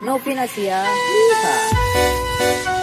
Yeehaw. Novinasia. Yeehaw.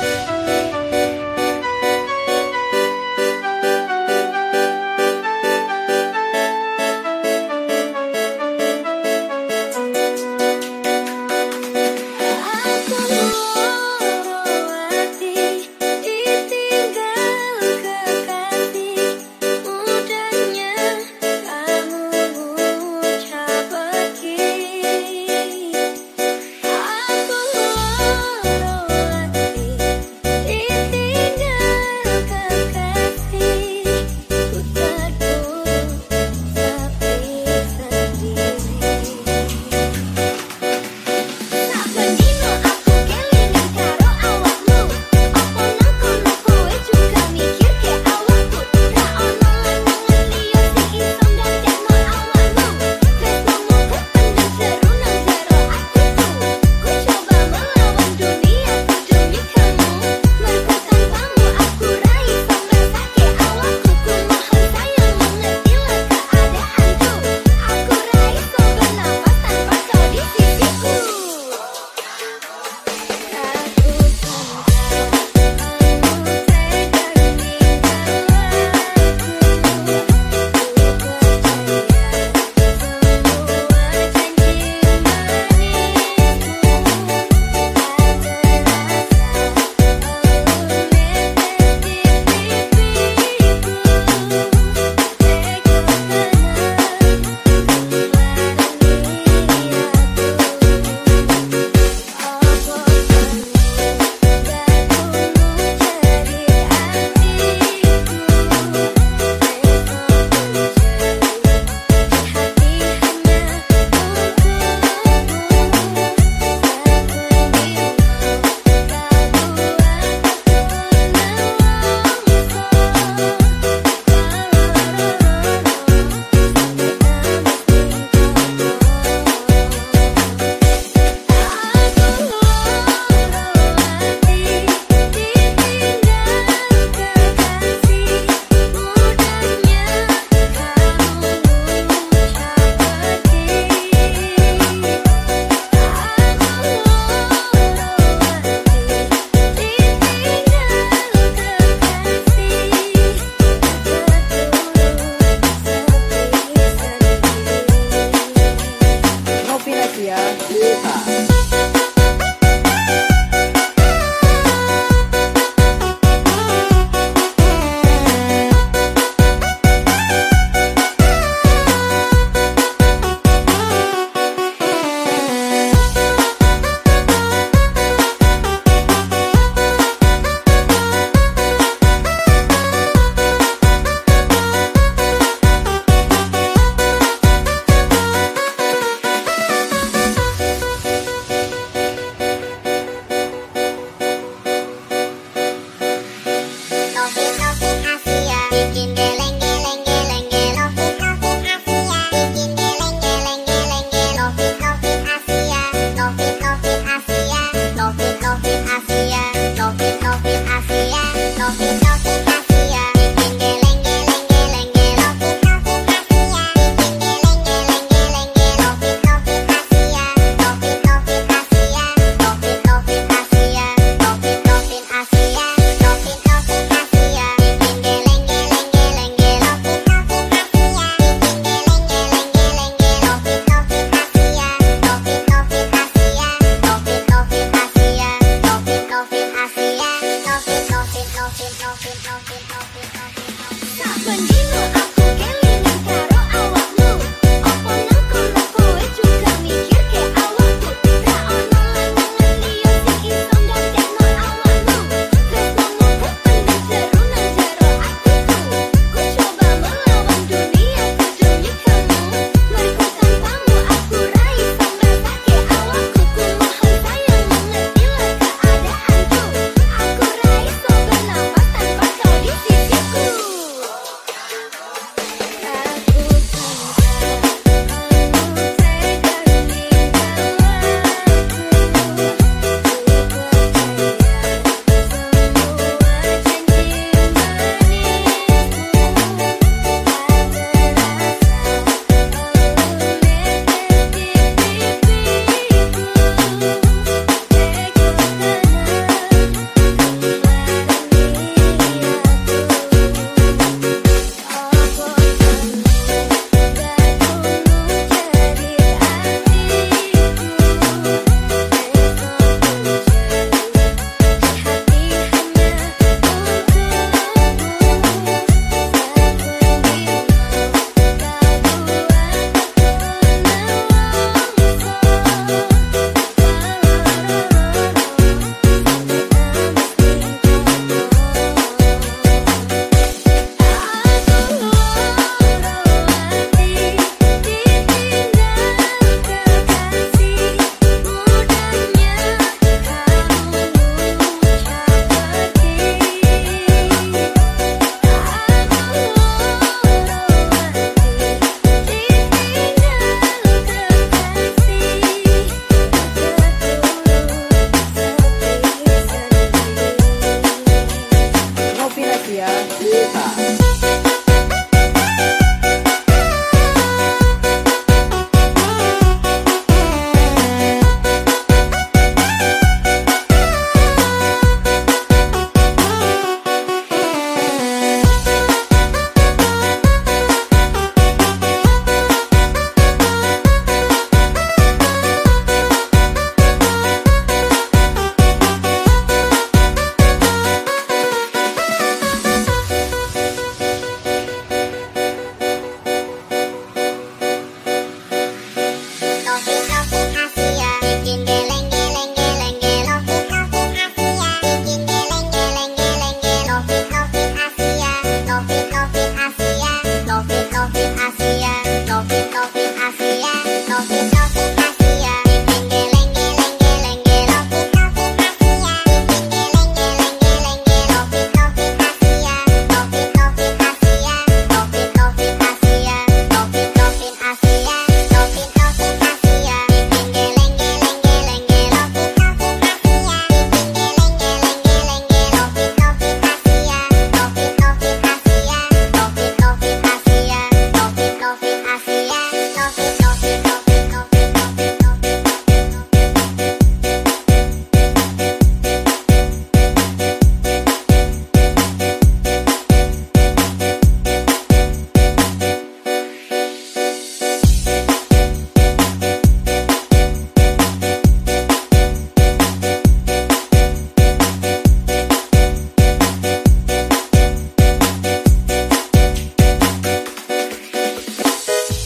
coffee.